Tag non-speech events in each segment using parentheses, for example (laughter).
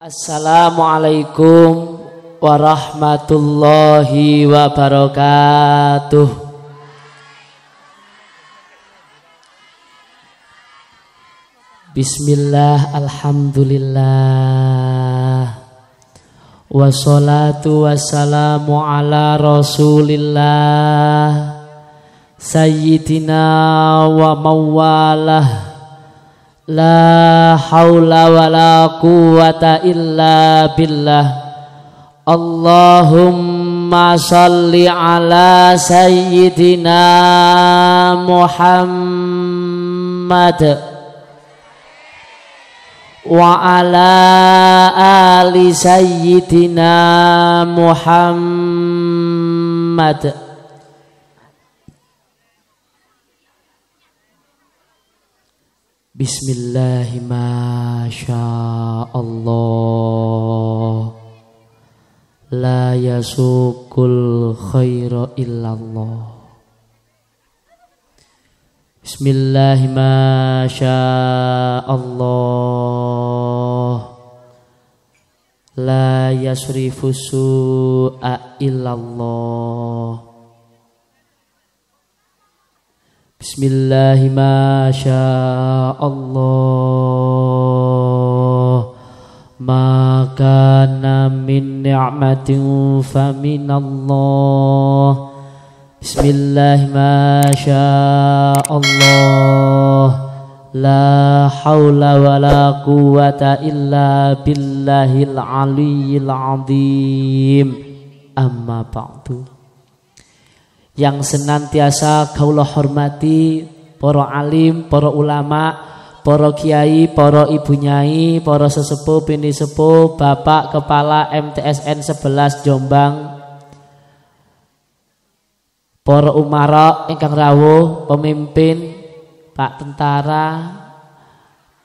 Assalamualaikum warahmatullahi wabarakatuh. Bismillah, alhamdulillah. Wassalatu wassalamu ala rasulillah Sayyidina wa mawalah La haula wa la quwata illa billah. Allahumma salli ala sayyidina Muhammad. Wa ala ali sayyidina Muhammad Bismillah Masya Allah La yasukul khaira illallah. Bismillah Masya Allah La yasrifu su'a illallah Bismillah masya Allah Maka min ni'matin fa min Allah Bismillah masya Allah La hawla wa la quwata illa billahil aliyyil azim Amma ba'du yang senantiasa kaulah hormati para alim, para ulama, para kiai, para ibu nyai, para sesepuh, bini sepuh, bapak kepala MTSN 11 Jombang, para umara ingkang rawuh, pemimpin, Pak tentara,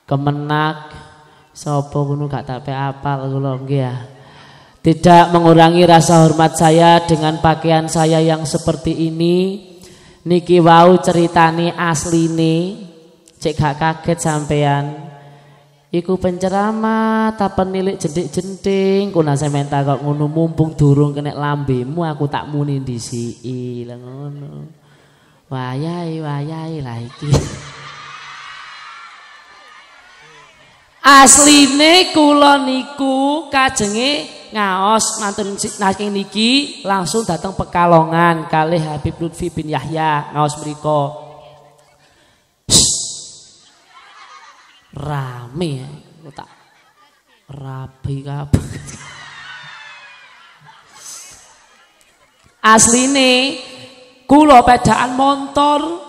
kemenak, sapa ngono gak tak apal kula nggih ya. Tidak mengurangi rasa hormat saya dengan pakaian saya yang seperti ini. Niki wau ceritani asli nih. Cek gak kaget sampean. Iku penceramah tak penilik jentik-jenting. Kuna sementa kok ngono mumpung durung kena lambemu aku tak muni disiki lah ngono. Wayai wayai lah iki. (laughs) Asline kula niku kajenge ngaos mantun saking niki langsung datang Pekalongan kali Habib Lutfi bin Yahya ngaos mriku. Rame ya, tak rapi kabeh. Asline kula pedaan motor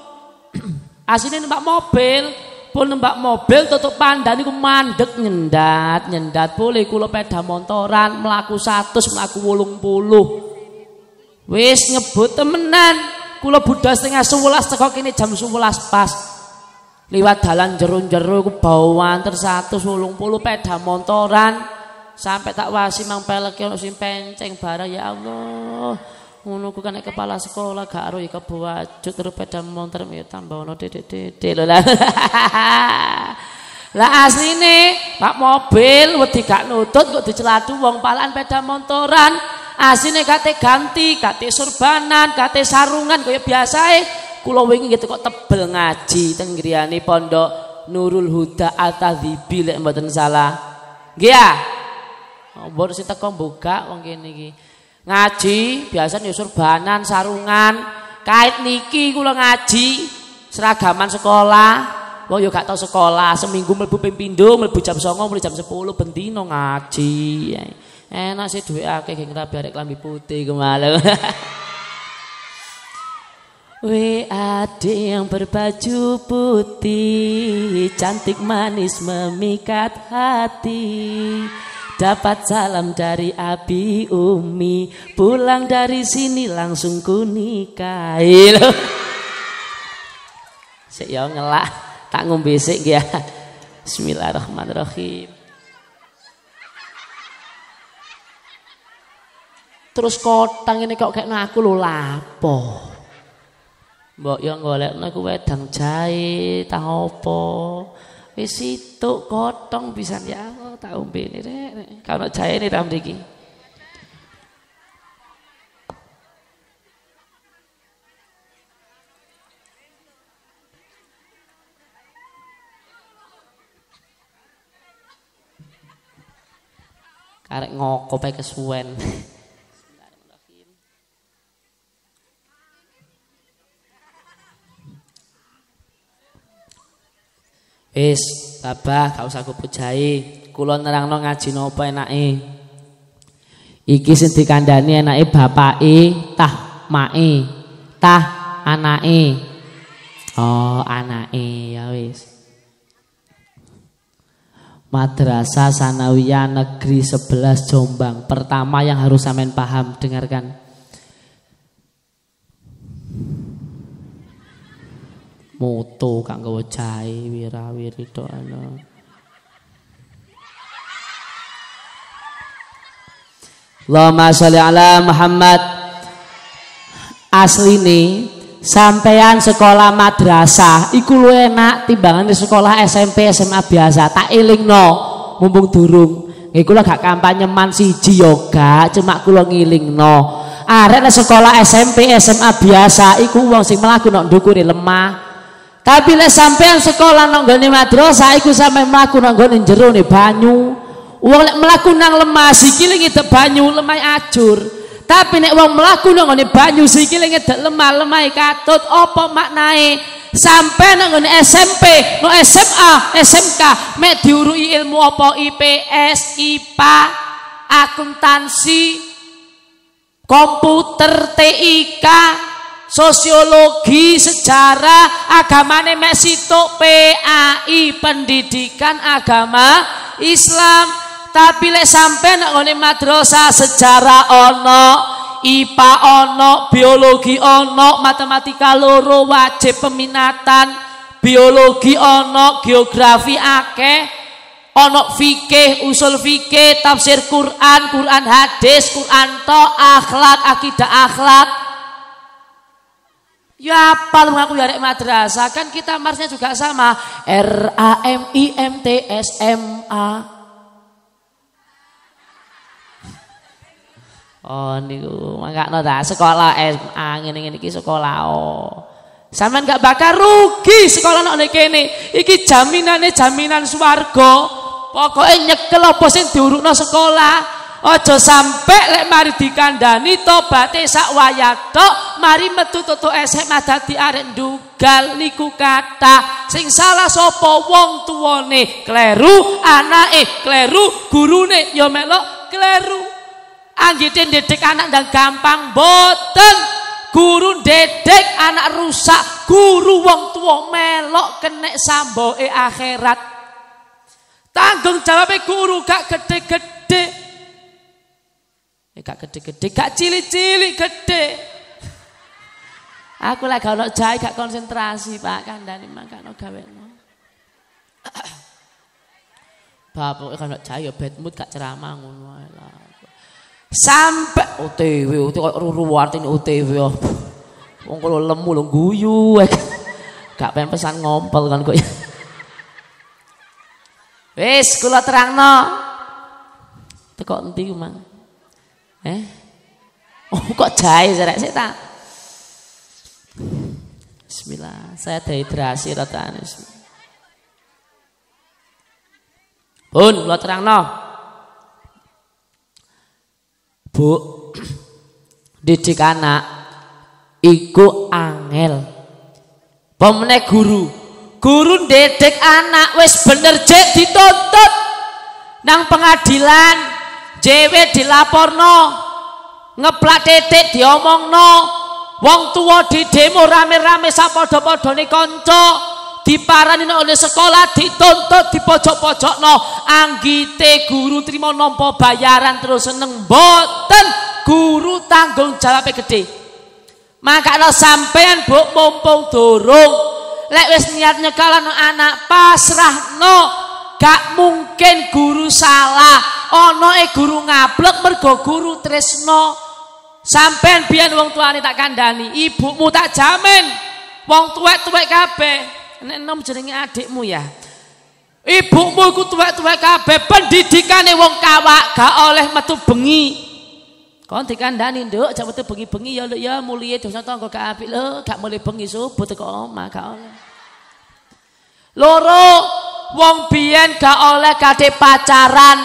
asline numpak mobil pun nembak mobil tutup pandan iku mandek nyendat nyendat. Boleh kula peda montoran melaku satu melaku wolung puluh. Wis ngebut temenan. Kula budal setengah sebelas teko kini jam sebelas pas. Liwat dalan jeru-jeru ku bauan satu wolung puluh peda montoran. Sampai tak wasi mang pelek yang penceng barang ya Allah ngono ku kena kepala sekolah gak aro ya kebuwajut terus motor ya tambah ono dedek-dedek lho lah. (laughs) Lah asline Pak mobil wedi gak nutut kok dicelatu wong palaan peda motoran. Asline kate ganti, kate surbanan, kate sarungan kaya biasae. Kula wingi gitu kok tebel ngaji teng pondok Nurul Huda Atadzibi lek mboten salah. Nggih ya. Mbok sing teko buka wong kene iki ngaji biasa ya surbanan sarungan. Kait niki kula ngaji seragaman sekolah. Wong yo gak tau sekolah seminggu mlebu ping pindho mlebu jam 09.00 mulai jam 10 bendino ngaji. Enak sih duwe akeh geng rabi arek klambi putih kemalu (laughs) WAD yang berbaju putih Cantik manis memikat hati Dapat salam dari Abi Umi. Pulang dari sini langsung ku nikahi. Sik ya ngelak. Tak ngombe ya. Bismillahirrahmanirrahim. Terus kotang ini kok kayak aku lho lapo? Mbok yo golekno ku wedang jahe tah apa Wis situk kotong bisa ya tak ombe ini rek. Kalau jahe ini ram mriki. Karek ngoko pae kesuwen. Wis, babah gak usah kupujai. Kula nerangno ngaji napa enake. Iki sing dikandani enake bapake, tah mae, tah anake. Oh, anake ya wis. Madrasah Sanawiyah Negeri 11 Jombang. Pertama yang harus sampean paham, dengarkan. moto kang gawa jahe wirawiri tok ana Allahumma sholli ala Muhammad. Asli nih sampean sekolah madrasah iku lu enak timbangan di sekolah SMP SMA biasa tak no mumpung durung. Iku lah gak kampanye man siji yoga cuma kula no arek sekolah SMP SMA biasa iku wong sing mlaku nok ndukure lemah. Tapi lek sampean sekolah nang gone madrasah iku sampe mlaku nang gone ne banyu. Wong lek mlaku nang lemah sikile ngedek banyu lemah ajur. Tapi nek wong mlaku nang gone banyu sikile ngedek lemah lemah katut apa maknae? Sampai nang SMP, no SMA, SMK mek diurui ilmu apa IPS, IPA, akuntansi, komputer, TIK, sosiologi, sejarah, agamane mek situk PAI, pendidikan agama Islam. Tapi lek sampai ngene madrasah sejarah ono, IPA ono, biologi ono, matematika loro wajib peminatan, biologi ono, geografi akeh, ono fikih, usul fikih, tafsir Quran, Quran hadis, Quran to, akhlak, akidah akhlak, Ya apa lu ngaku ya madrasah kan kita marsnya juga sama R A M I M T S M A. Oh niku mangkakno ta sekolah SMA ngene-ngene iki sekolah oh. Sampeyan gak bakal rugi sekolah nek kene. Iki jaminane jaminan swarga. Pokoke nyekel apa sing diurukno sekolah. Ojo sampe lek mari dikandani tobaté sak wayah mari metu tutuk SMA dadi arek ndugal niku kata. Sing salah sapa wong tuwane kleru, anake kleru, gurune ya melok kleru. Anggite ndedek anak ndang gampang boten. Guru dedek anak rusak, guru wong tua melok kenek samboe akhirat. Tanggung jawabnya guru gak gede-gede. Ya gak gede-gede, gak cilik-cilik gede. Aku lagi kalau jahit gak konsentrasi Pak kandani gawe (coughs) Bapak kalau jahit ya bad mood gak ceramah ngono Sampai OTW, OTW kok ruru artine OTW. Oh. Wong kalau lemu lo guyu. Gak pengen pesan ngompol kan kok. Wis kula terangno. Teko endi Mang? Eh? Oh kok jahe saya sih tak. Bismillah, saya dehidrasi rata Pun, lo terang no. Bu, didik anak iku angel. Pemene guru, guru dedek anak wis bener jek dituntut. Nang pengadilan Dewe dilaporno, ngeplak titik diomongno, wong tua di demo rame-rame sapodo-podone kanca, diparani oleh sekolah dituntut di pojok-pojok no anggite guru terima nompo bayaran terus seneng. Boten guru tanggung jawab gede lo sampean bu mumpung durung. Lek wis niat nyekalan anak pasrah no gak mungkin guru salah. Ono e guru ngablek mergo guru tresno. Sampean biyen wong tuane tak kandani ibumu tak jamin. Wong tuwek-tuwek kabeh nek enom jenenge adikmu ya Ibumu iku tuwek-tuwek kabeh pendidikane wong kawak gak oleh metu bengi. Kon dikandani nduk aja metu bengi-bengi ya ya mulie dosa tangga gak apik lho, gak mulai bengi subuh teko omah gak oleh. Loro wong biyen gak oleh kade pacaran.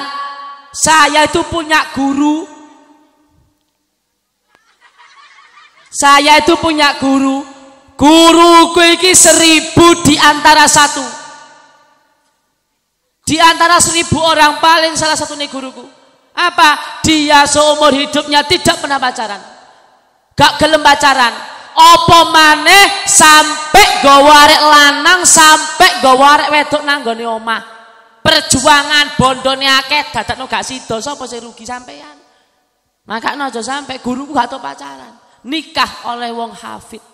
Saya itu punya guru. Saya itu punya guru. Guruku iki seribu di antara satu. Di antara seribu orang paling salah satu nih guruku. Apa? Dia seumur hidupnya tidak pernah pacaran. Gak gelem pacaran. Apa maneh sampai gawarek lanang sampai gawarek wedok nanggone omah. Perjuangan bondone akeh dadakno gak sida sapa sing rugi sampean. Maka aja sampai guruku gak tau pacaran. Nikah oleh wong hafid.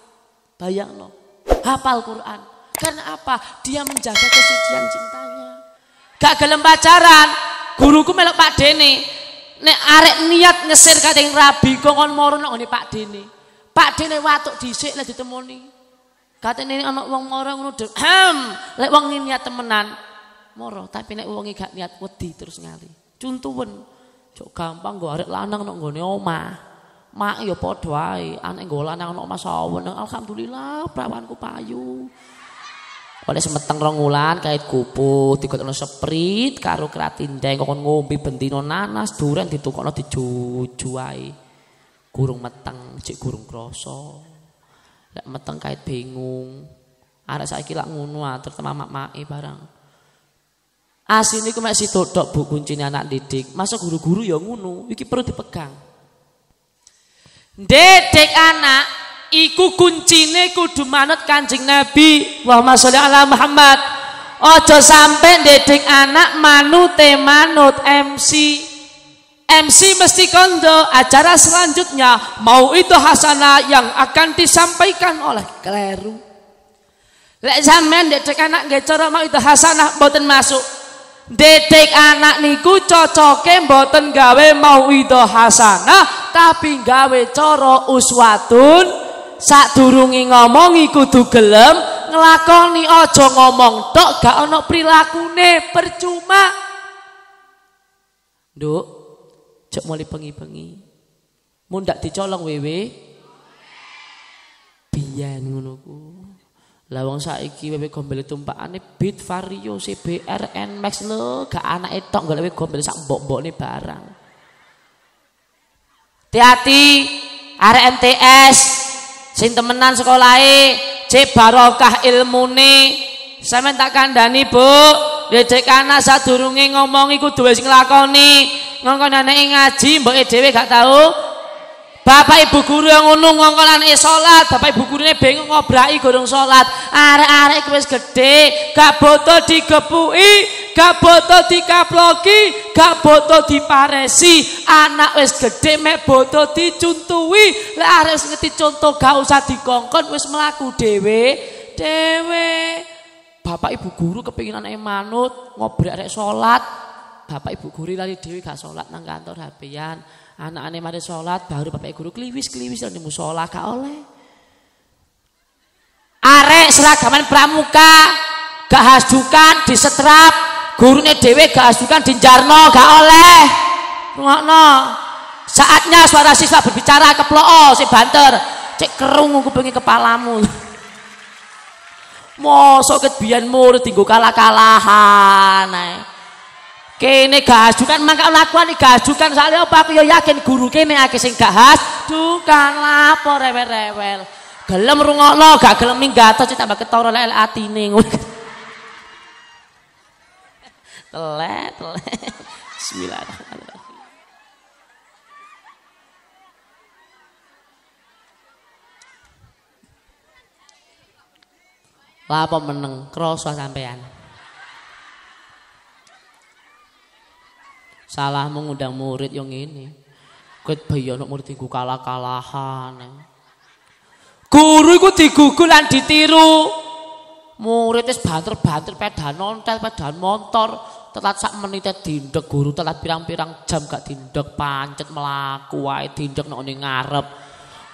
Bayangno. Hafal Quran. Karena apa? Dia menjaga kesucian cintanya. Gak gelem pacaran. Guruku melok Pak Dene. Nek arek niat ngesir kating rabi kongkon moro nang Pak Dene. Pak Dene watuk dhisik lek ditemoni. Katene ana wong moro ngono hem, lek wong niat temenan moro, tapi nek wonge gak niat wedi terus ngali. Cuntuwen. Cok gampang nggo arek lanang nang nggone omah. Mak ya padha wae, anek nggo lanang nang omah sawen. Alhamdulillah prawanku payu. oleh semeteng rong wulan kait kupu digotono seprit karo kratindeng. Kok ngombe bendino nanas duren ditukokno dijuju wae gurung meteng cek gurung krasa. Lek meteng kait bingung. Arek saiki lak ngono atur mamak-make barang. Asine ku mek sitok bu kuncine anak didik. Masa guru-guru ya ngono iki perlu dipegang Dedek anak iku kuncine kudu manut Kanjeng Nabi. Allahumma sholli ala Muhammad. Ojo sampai dedek anak manute manut MC. MC mesti kondo acara selanjutnya mau itu hasanah yang akan disampaikan oleh kleru. Lek sampean dedek anak nggih cara mau itu hasanah mboten masuk. Dedek anak niku cocoke mboten gawe mau itu hasanah tapi gawe cara uswatun. Sadurunge ngomongi kudu gelem nglakoni aja ngomong tok gak ana prilakune percuma. Nduk cek mulai bengi-bengi. Mun ndak dicolong wewe? Biyen ngono ku lah wong saiki wewe gombel tumpakane Beat Vario CBR Nmax lho gak anake tok golek gombel sak mbok-mbokne barang. Hati-hati arek MTS sing temenan sekolahe cek barokah ilmune. Sampean tak kandhani Bu. Dek kana sadurunge ngomong iku duwe sing nglakoni. Ngongkon anake ngaji mboke dhewe gak tahu Bapak ibu guru yang ngono ngongkon anake salat, bapak ibu gurune bingung ngobraki gorong salat. Arek-arek wis gedhe, gak boto digepuki, gak boto dikaploki, gak boto diparesi. Anak wis gedhe mek boto dicuntui. Lek arek wis ngerti contoh gak usah dikongkon wis mlaku dhewe, dhewe. Bapak ibu guru kepingin anake manut, ngobrol arek salat. Bapak ibu guru lali dhewe gak salat nang kantor HP-an. Anak-anak mari sholat baru bapak guru kliwis-kliwis dan musola gak oleh. Arek seragaman pramuka gak hasdukan disetrap gurunya dewe gak hasdukan dinjarno gak oleh. Rungokno. Saatnya suara siswa berbicara keploo si banter. Cek kerung kupingi kepalamu. Mosok ket biyen murid tinggu kalah-kalahan. Eh. Kene gajukan mangka lakuan gajukan soalnya apa aku ya yakin guru kene akeh sing gak hasdukan lapor rewel-rewel. Gelem rungokno gak gelem minggato cek tambah ketara lek atine (laughs) ngono. Telek, telek. Bismillahirrahmanirrahim. Lapo meneng krasa sampean. Salah mengundang murid yang ini. Ket bayono murid iku kalah-kalahan. Guru iku digugul lan ditiru. Murid wis banter-banter pedan nontel, pedan motor. Telat sak menit dindek guru telat pirang-pirang jam gak dindek pancet melaku wae dindek nang ngarep.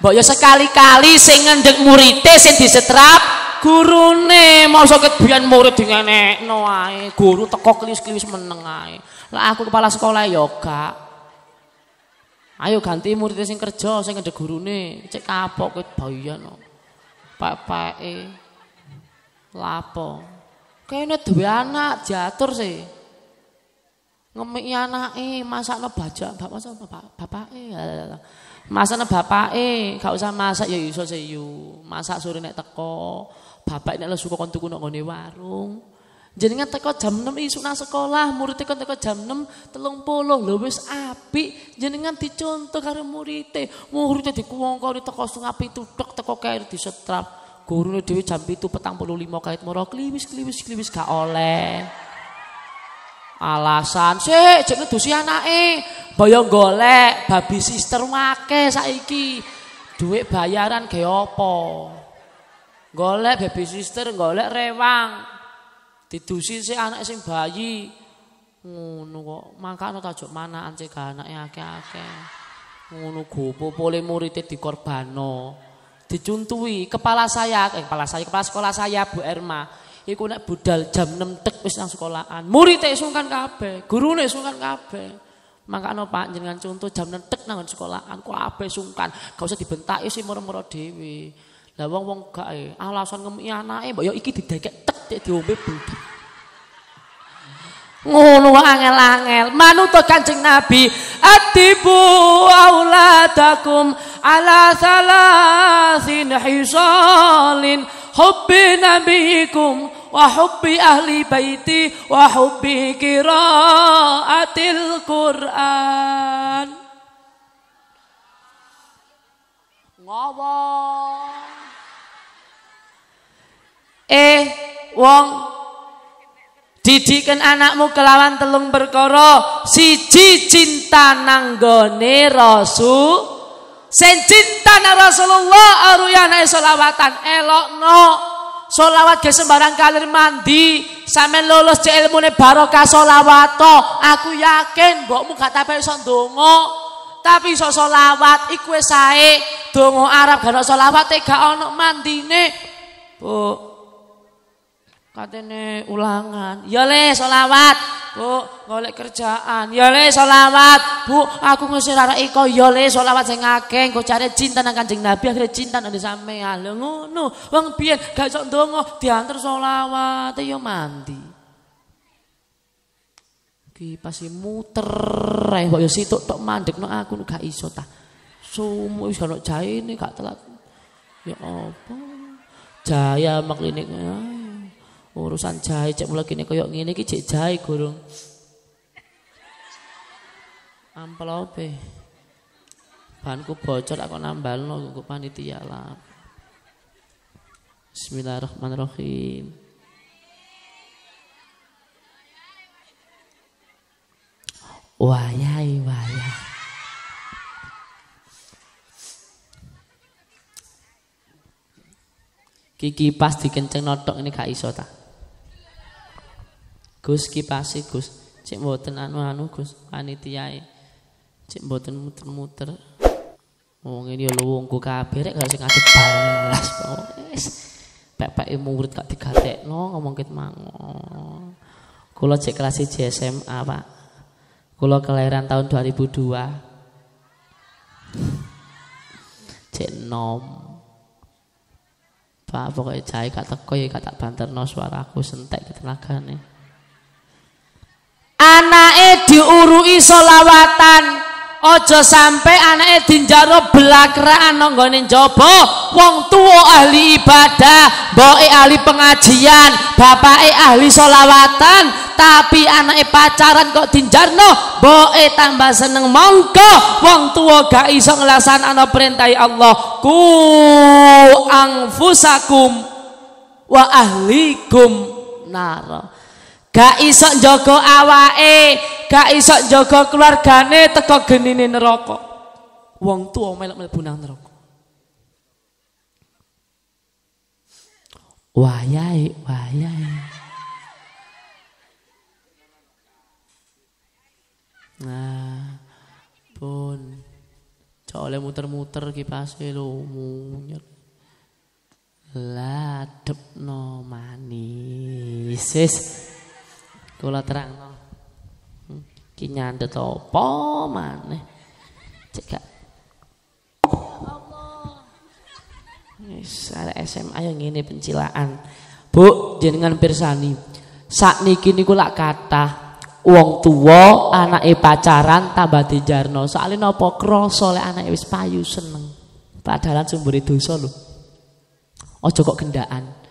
Mbok ya sekali-kali sing ngendek murid sing disetrap gurune mosok ket biyen murid dingenekno ae. Guru teko kliwis-kliwis meneng ae. Lah aku kepala sekolah ya gak. Ayo ganti murid sing kerja sing ngedhe gurune. Cek kapok ket bayan. Pepeke. Lapo? Kene duwe anak diatur sih. Ngemiki anake, masakno bajak, bapak bapak bapake. Masakno bapake, gak usah masak ya iso sih yu. Masak sore nek teko. Bapak nek suka kon tuku nang warung. Jenengan teko jam 6 isu nang sekolah, murid teko teko jam 6 30 lho wis apik. Jenengan dicontoh karo murite. Murite dikuwongkoni teko setengah pitu tok teko kair disetrap. Gurune dhewe jam 7 45 kait moro kliwis kliwis kliwis gak oleh. Alasan, sik jek ngedusi anake. Boyo golek babi sister wake saiki. Duit bayaran ge apa? Golek baby sister, golek rewang. Didusi sik anak sing bayi. Ngono kok. Tajuk mana cek anake akeh-akeh. Ngono gopo pole murid dikorbano. Dicuntui kepala saya, eh, kepala saya, kepala sekolah saya Bu Erma. Iku nek budal jam 6 tek wis nang sekolahan. Murid sungkan kabeh, gurune sungkan kabeh. Mangkane Pak jenengan contoh jam 6 tek nang sekolahan kabeh sungkan. Gak usah dibentaki sih moro-moro dhewe. Lah wong-wong gak e, alasan ngemi anake mbok ya iki didekek tek diombe budak. Ngono angel-angel, manut Kanjeng Nabi, atibu auladakum ala salasin hisalin hubbi nabiyikum wa hubbi ahli baiti wa hubbi qiraatil Qur'an. Ngawang. Eh, wong didikan anakmu kelawan telung berkoro siji cinta nanggone rasul sen cinta na Rasulullah aruyana solawatan elokno. Solawat ke sembarang kalir mandi sampe lulus cek ilmune barokah solawato aku yakin mbokmu gak tapi iso ndonga tapi iso solawat iku wis sae. Donga Arab gak solawat gak ono mandine. Bu Katene ulangan. Ya le solawat. Bu, golek kerjaan. Ya le solawat. Bu, aku ngusir arek iko. Ya le solawat sing akeh. Engko cari cinta nang Kanjeng Nabi akhirnya cinta nang sampean. Lho ngono. Wong biyen gak iso ndonga diantar solawat ya mandi. Ki pasti muter ae kok ya situk tok mandekno aku gak iso ta. Sumu wis ono jaine gak telat. Ya apa? Jaya maklinik. Ya urusan jahe cek mulai gini koyok gini ki cek jahe gurung. Amplope bahanku bocor aku nambal no aku panitia lah. Bismillahirrahmanirrahim. Wayai wayai. Kiki pas dikenceng notok ini gak iso tak Gus kipasi Gus. Cek mboten anu-anu Gus panitiae. Cek mboten muter-muter. Wong ini luwungku kabeh rek gak sing ngadep balas. Wis pepeke murid gak digatekno ngomong ket mango. Kula cek kelas 1 SMA, Pak. Kula kelahiran tahun 2002. Cek nom. Pak pokoknya jahe gak teko ya gak tak banterno suaraku sentek tenagane anake diurui solawatan Ojo sampai anake dinjaro belakraan nang gone njaba. Wong tuwa ahli ibadah mboke ahli pengajian bapake ahli solawatan tapi anake pacaran kok dinjarno mboke tambah seneng mongko wong tuwa gak iso nglaksanakno perintah Allah. Ku angfusakum wa ahlikum nara Gak iso njaga awake, gak iso njaga keluargane teko genine neraka. Wong tuwa melok mlebu nang neraka. Wayahe, wayahe. Nah, pun oleh muter-muter kipase lho munyer. Lah no manis. Kula terangno. Hmm, ki nyandet apa maneh? Cek gak Wis SMA yang ngene pencilaan. Bu, jenengan pirsani. Sakniki niku lak kathah wong tuwa anake pacaran tambah dijarno. Soale napa krasa lek anake wis payu seneng. Padahal sumbere dosa lho. Aja kok gendaan.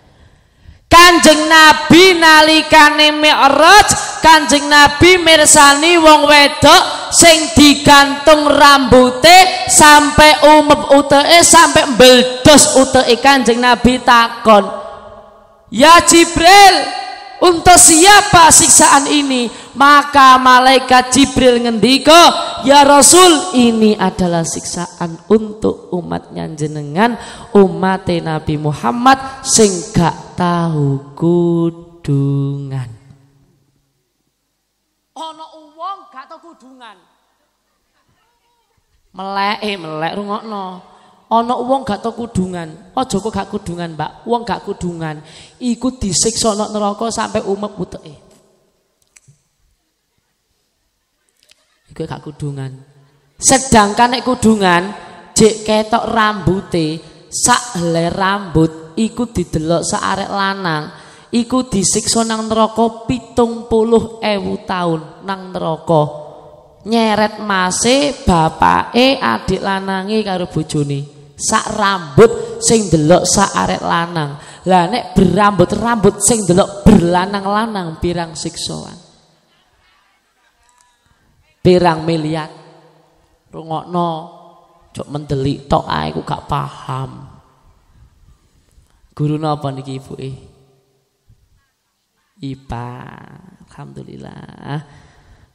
Kanjeng Nabi nalikane Mi'raj, Kanjeng Nabi mirsani wong wedok sing digantung rambute sampai umep uteke sampai mbeldos uteke Kanjeng Nabi takon. Ya Jibril, untuk siapa siksaan ini? Maka malaikat Jibril ngendika, "Ya Rasul, ini adalah siksaan untuk umatnya jenengan, umat Nabi Muhammad sing gak tahu kudungan." Ono uang gak tahu kudungan. Melek, eh melek rungokno. ana wong gak tau kudungan aja kok gak kudungan Mbak wong gak kudungan iku disiksa nang neraka sampai umep uteke iku gak kudungan. Sedangkan nek kudungan jek ketok rambute sak helai rambut iku didelok sak arek lanang iku disiksa nang neraka pitung puluh ewu tahun nang neraka. Nyeret mase bapake adik lanange karo bojone. Sak rambut sing delok sak arek lanang. Lah nek berambut-rambut sing delok berlanang-lanang pirang siksoan pirang miliar. Rungokno cok mendelik tok ae gak paham. Guru napa niki ibu e IPA alhamdulillah.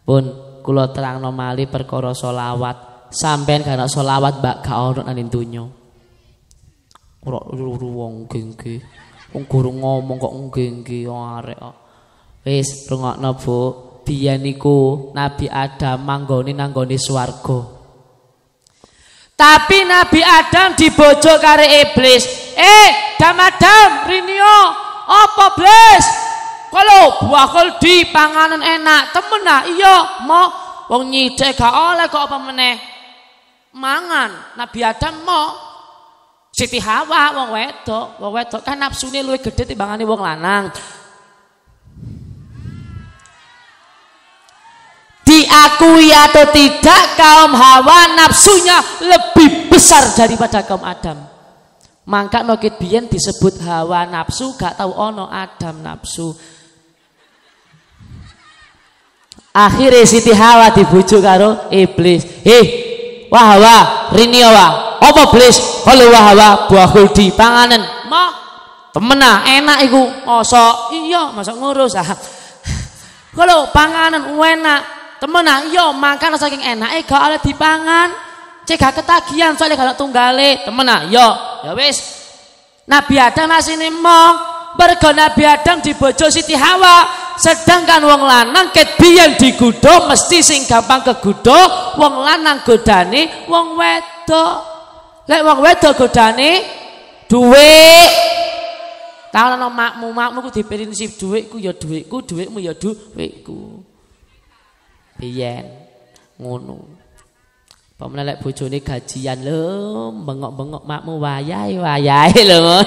Pun kula terangno mali perkara selawat. Sampean gak selawat mbak gak ono nang donya. Ora wong gengge wong guru ngomong kok gengge arek wis rungokno Bu biyen niku Nabi Adam manggone nanggone swarga. Tapi Nabi Adam dibojo karo iblis. Eh Adam Adam Rinio apa bles kalau buah di panganan enak temen nah iya mau wong nyidek gak oleh kok apa meneh. Mangan Nabi Adam mau Siti Hawa wong wedok, wong wedok kan nafsune luwih gedhe timbangane wong lanang. Diakui atau tidak kaum Hawa nafsunya lebih besar daripada kaum Adam. Mangka nokit biyen disebut hawa nafsu gak tahu ono Adam nafsu. Akhirnya Siti Hawa dibujuk karo iblis. Heh, wah wah, rini wah, apa blis kalau wahawa buah kuldi panganan. Ma temenah enak iku. Masa iya masa ngurus. Ah. Kalau panganan enak temenah iya makan saking enak. Eh gak oleh dipangan cek gak ketagihan soalnya gak tunggale. Temenah iya. Ya wis. Nabi Adam masih nemong mergo Nabi Adam dibojo Siti Hawa. Sedangkan wong lanang ket biyen digudo mesti sing gampang kegudo wong lanang godane wong wedok. Lek wong wedok godane dhuwit. Tahu ana makmu, makmu ku diprinsip dhuwitku ya dhuwitku, dhuwitmu ya dhuwitku. Biyen ngono. Pamane lek bojone gajian lho, bengok-bengok makmu wayahe wayahe lho.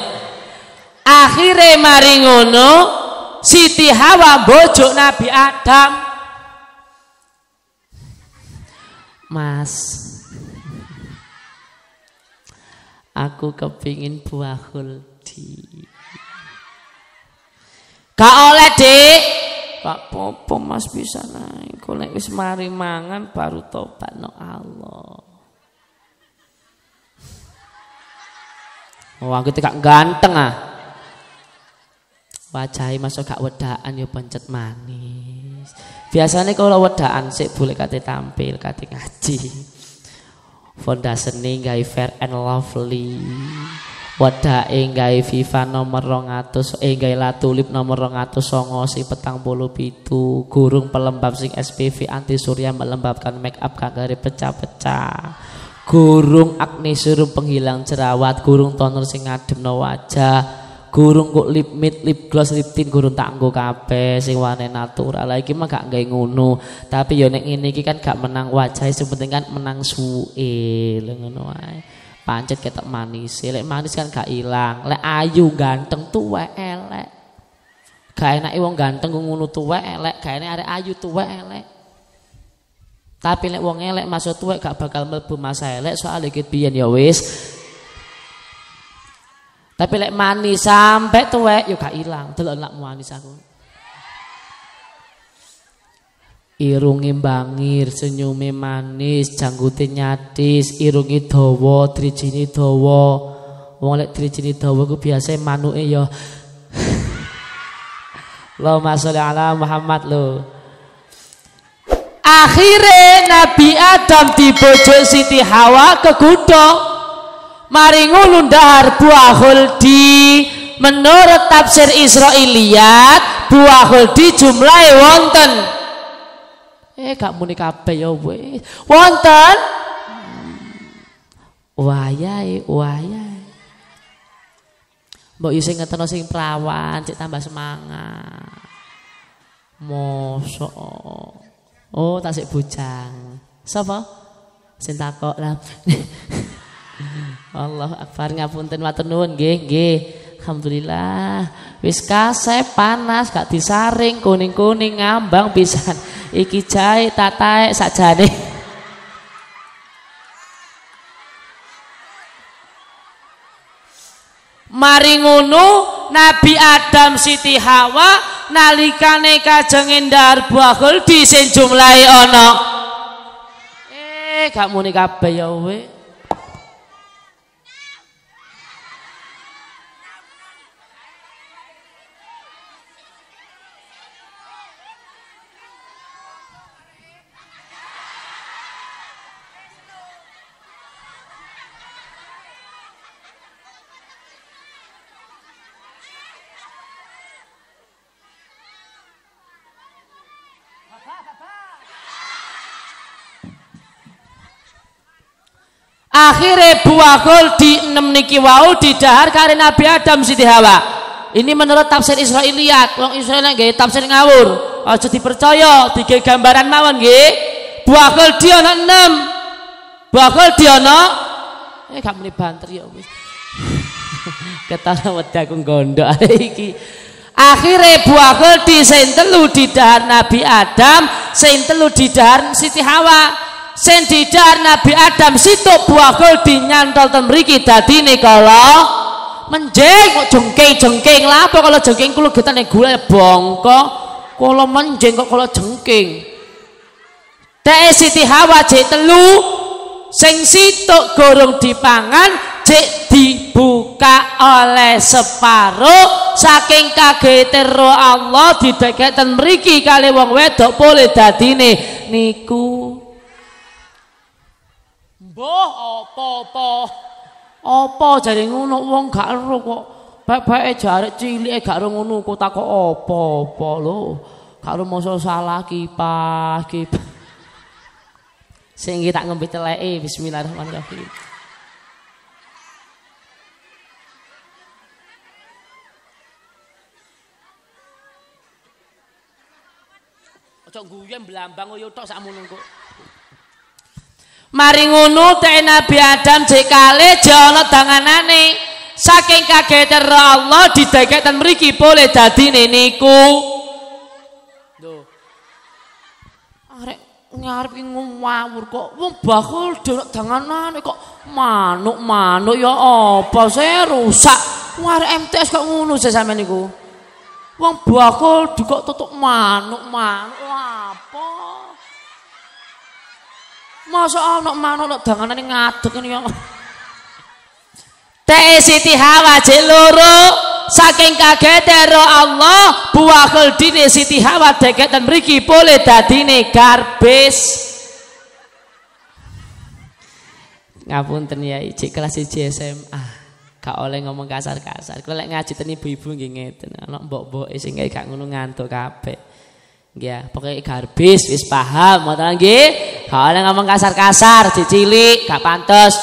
Akhire mari ngono, Siti Hawa bojo Nabi Adam. Mas, Aku kepingin buah huldi. Gak oleh dik. Pak Popo mas bisa naik. Kalau wis mari mangan baru tobat no Allah. Oh aku tidak ganteng ah. Wajahi masuk gak wedaan ya pencet manis. Biasanya kalau wedaan sih boleh kate tampil, kate ngaji fondasene gawe fair and lovely wadake gawe FIFA nomor 200 eh gawe la tulip nomor 209 sing petang bolu pitu gurung pelembab sing SPV anti surya melembabkan make up kagare pecah-pecah gurung agni suruh penghilang jerawat gurung toner sing ngademno wajah Gurung kok lip mid, lip gloss, lip tint gurung tak nggo kabeh sing warna natural. Iki mah gak gawe ngono. Tapi yo nek ngene iki kan gak menang wajah, sing kan menang suwe. Lho ngono. Pancet ketok manis. Lek manis kan gak ilang. Lek ayu ganteng tuwek elek. Gak enak wong ganteng ngono tuwek elek, gak enak arek ayu tuwek elek. Tapi lek wong elek masuk tuwek gak bakal mlebu masa elek soal iki biyen ya wis tapi lek manis sampai tuwek yo gak ilang. Delok lak manis aku. Irunge bangir, senyume manis, janggute nyatis, irunge dawa, drijine dawa. Wong lek drijine dawa ku biasa manuke yo (laughs) Allahumma sholli ala Muhammad lo. Akhirnya Nabi Adam dibojo Siti Hawa kegudo mari ngono ndahar buah khuldi menurut tafsir Israiliyat buah khuldi jumlahe wonten eh gak muni kabeh ya wis wonten? Wayahe wayahe. Mbok yo sing sing perawan cek tambah semangat. Mosok. Oh tasik bujang. Sapa? Sing takok lah. (laughs) Allah akbar ngapunten matur nuwun. Nggih nggih. Alhamdulillah. Wis kasep panas gak disaring kuning-kuning ngambang pisan. Iki jahe tatae sakjane. Mari ngono Nabi Adam Siti Hawa nalikane kajeng buah di sing jumlahe ana. Eh gak muni kabeh ya weh. Akhirnya buah gol di enam niki wau didahar kari Nabi Adam Siti Hawa. Ini menurut tafsir Israiliyat. Wong Israil nggih tafsir ngawur. Aja dipercaya, dige gambaran mawon nggih. Buah gol di ana 6. Buah gol di ana eh gak muni banter ya wis. (laughs) Ketara wedi aku gondok (laughs) iki. Akhirnya buah gol di sing telu didahar Nabi Adam, sing telu didahar Siti Hawa sing didar Nabi Adam situ buah kol dinyantol ten mriki dadine kala menjeng. Kok jengking-jengking? Lah apa kalau jengking kulo getane gula bongko kalau menjeng kok kalau jengking? Teh Siti Hawa jek telu. Sing situ gorong dipangan jek dibuka oleh separuh. Saking kagete roh Allah dideketen mriki kali wong wedok boleh dadine niku Mbah apa-apa. Apa jare ngono wong gak ero kok. Bebeke jare cilike gak ero ngono kok takok apa-apa lho. Gak ero masa salah kipas kipas. Sing tak ngombe teleke bismillahirrahmanirrahim. Ojo guyon blambang yo tok sakmono kok. Mari ngono teh Nabi Adam jek kale jono danganane saking kaget Allah dideketen mriki boleh dadine niku. Lho. Arek ngarep ngawur kok wong bakul delok danganane kok manuk-manuk ya apa sih rusak. Arek MTS kok ngono sampean niku. Wong bakul dikok tutuk manuk-manuk apa? Masa ana manuk danganane ngadeg ngene ya. (laughs) Teh Siti Hawa loro saking kagete ro Allah buah keldine Siti Hawa deketen mriki boleh dadine garbis. Ngapunten ya cek kelas 1 SMA. Gak oleh ngomong kasar-kasar. Kalau ngaji ten ibu-ibu nggih ngeten. Ana mbok-mboke sing gak ngono ngantuk kabeh. Ya, pokoknya garbis wis paham, mau nggih? Gak oleh ngomong kasar-kasar, cicilik, gak pantas.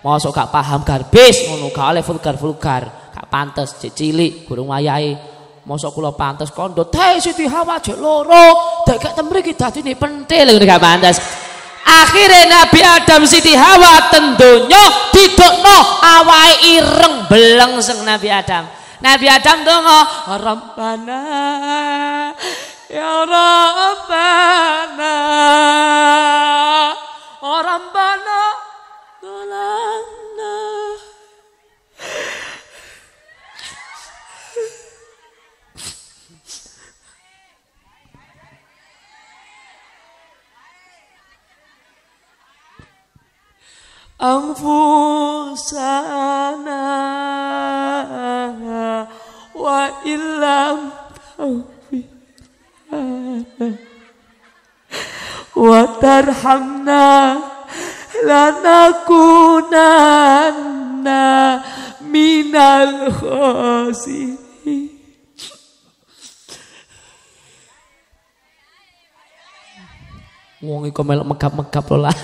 Masuk gak paham garbis, ngono gak oleh vulgar-vulgar, gak pantes cek cilik gurung wayahe. Mosok kula pantes kondo teh Siti Hawa jek loro. Dek gak temriki dadine pentil. Gak pantes. Akhirnya Nabi Adam Siti Hawa tentunya didokno awai ireng beleng seng Nabi Adam. Nabi Adam dongo Rabbana Ya Rabbana Oh Rabbana Dolana Anfusana Wa ilam وترحمنا لنكونن من الخاسرين Wong iku melok megap-megap lho lah.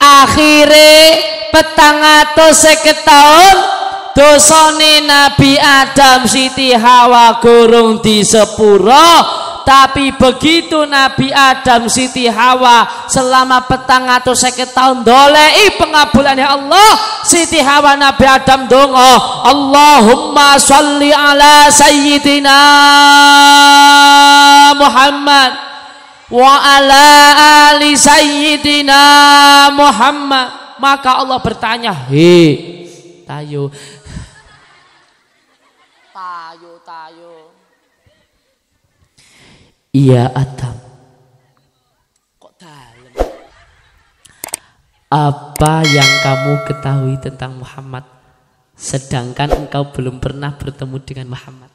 akhire petang atau seket tahun dosane Nabi Adam Siti Hawa gurung di sepuro. Tapi begitu Nabi Adam Siti Hawa selama petang atau seket tahun dolei pengabulannya Allah Siti Hawa Nabi Adam dongo Allahumma salli ala sayyidina Muhammad wa ala ali sayyidina Muhammad. Maka Allah bertanya he tayo tayo tayo. Iya Adam kok dalam? Apa yang kamu ketahui tentang Muhammad sedangkan engkau belum pernah bertemu dengan Muhammad?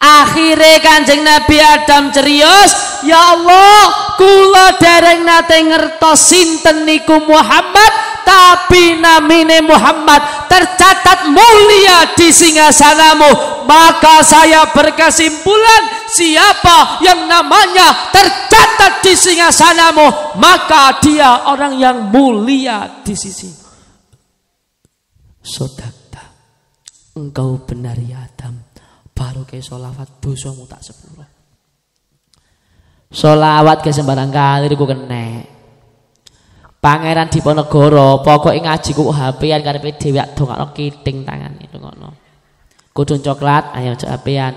Akhirnya kanjeng Nabi Adam cerios, ya Allah, kula dereng nate ngertos sinten niku Muhammad, tapi namine Muhammad tercatat mulia di singgasanamu. Maka saya berkesimpulan siapa yang namanya tercatat di singgasanamu, maka dia orang yang mulia di sisi. Sodakta, engkau benar ya Adam baru ke solawat dosamu tak sepuluh solawat ke sembarang kali ku kene Pangeran Diponegoro pokok ngaji ku HP-an karepe dhewe dongakno kiting tangan itu ngono. Kudu coklat ayo cok HP-an.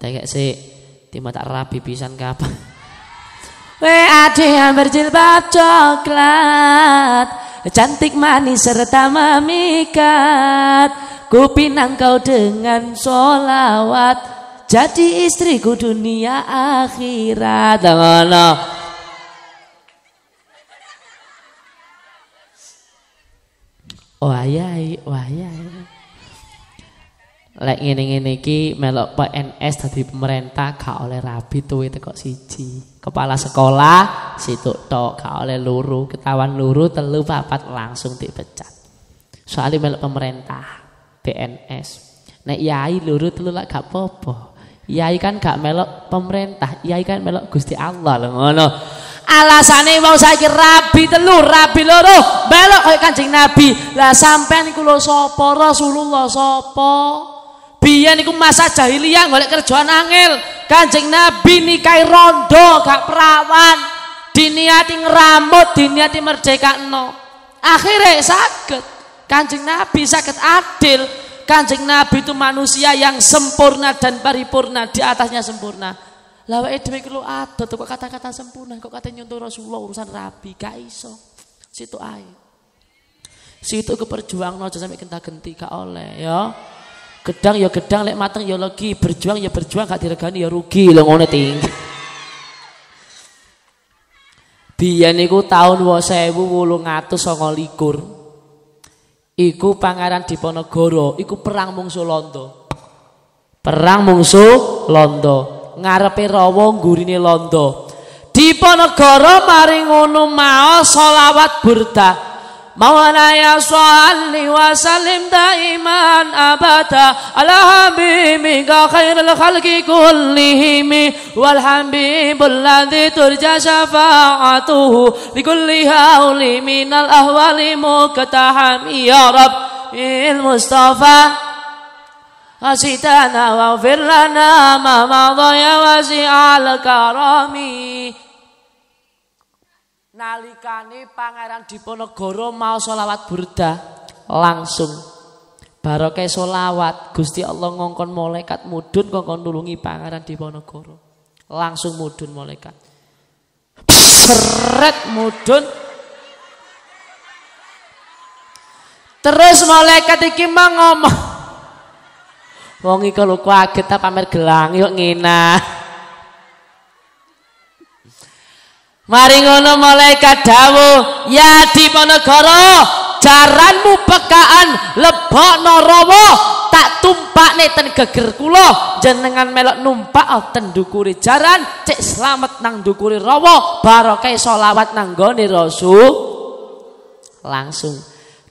Tekek sik tak rabi pisan kapan. (laughs) We ade yang berjilbab coklat Cantik manis serta memikat Kupinang kau dengan solawat Jadi istriku dunia akhirat Ngono Wayai, wayai Lek ngene-ngene iki melok PNS tadi pemerintah gak oleh rabi tuh itu kok siji. Kepala sekolah situ tok gak oleh luru, ketahuan luru telu papat langsung dipecat. Soalnya melok pemerintah. PNS. Nek yai luru telu lak gak popo. Yai kan gak melok pemerintah, yai kan melok Gusti Allah lho ngono. Alasane mau saiki rabi telu, rabi loro, melok kaya Kanjeng Nabi. Lah sampean iku lho sapa? Rasulullah sapa? Biyen iku masa jahiliyah golek kerjaan angel. Kanjeng Nabi nikahi rondo gak perawan. Diniati ngeramut, diniati merdekakno. Akhirnya sakit. Kanjeng Nabi sakit adil. Kanjeng Nabi itu manusia yang sempurna dan paripurna. Di atasnya sempurna. Lawa kalau ada tuh kok kata-kata sempurna. Kok kata nyuntuh Rasulullah urusan rabi. Gak iso. Situ air. Situ keperjuang no sampai genta-genti gak oleh ya. Gedang ya gedang, lek mateng ya lagi, berjuang ya berjuang, gak diregani ya rugi, lo ngono tinggi. Biyen niku taun 1829 iku Pangeran Diponegoro iku perang mungsuh Londo. Perang mungsuh Londo. Ngarepe Rawa nggurine Londo. Diponegoro mari ngono mau selawat burda. Maulana salli wa sallim daiman abada ala habibika khairul khalqi kullihim wal habibul ladzi turja syafa'atuhu likulli hauli minal ahwali muktaham ya rab il Mustafa Asidana wa firlana ma madaya wasi al karami. Nalikane Pangeran Diponegoro mau solawat burda langsung. Barokah solawat Gusti Allah ngongkon malaikat mudun ngongkon nulungi Pangeran Diponegoro. Langsung mudun malaikat. Seret mudun. Terus malaikat iki ngomong Wong iki lho kaget ta pamer gelang yuk ngina. Mari ngono malaikat dawuh, ya Diponegoro, jaranmu bekaan lebokno rawa tak tumpakne ten geger kula jenengan melok numpak ten dukure jaran cek slamet nang dukure rawa barokah selawat nang gone Rasul langsung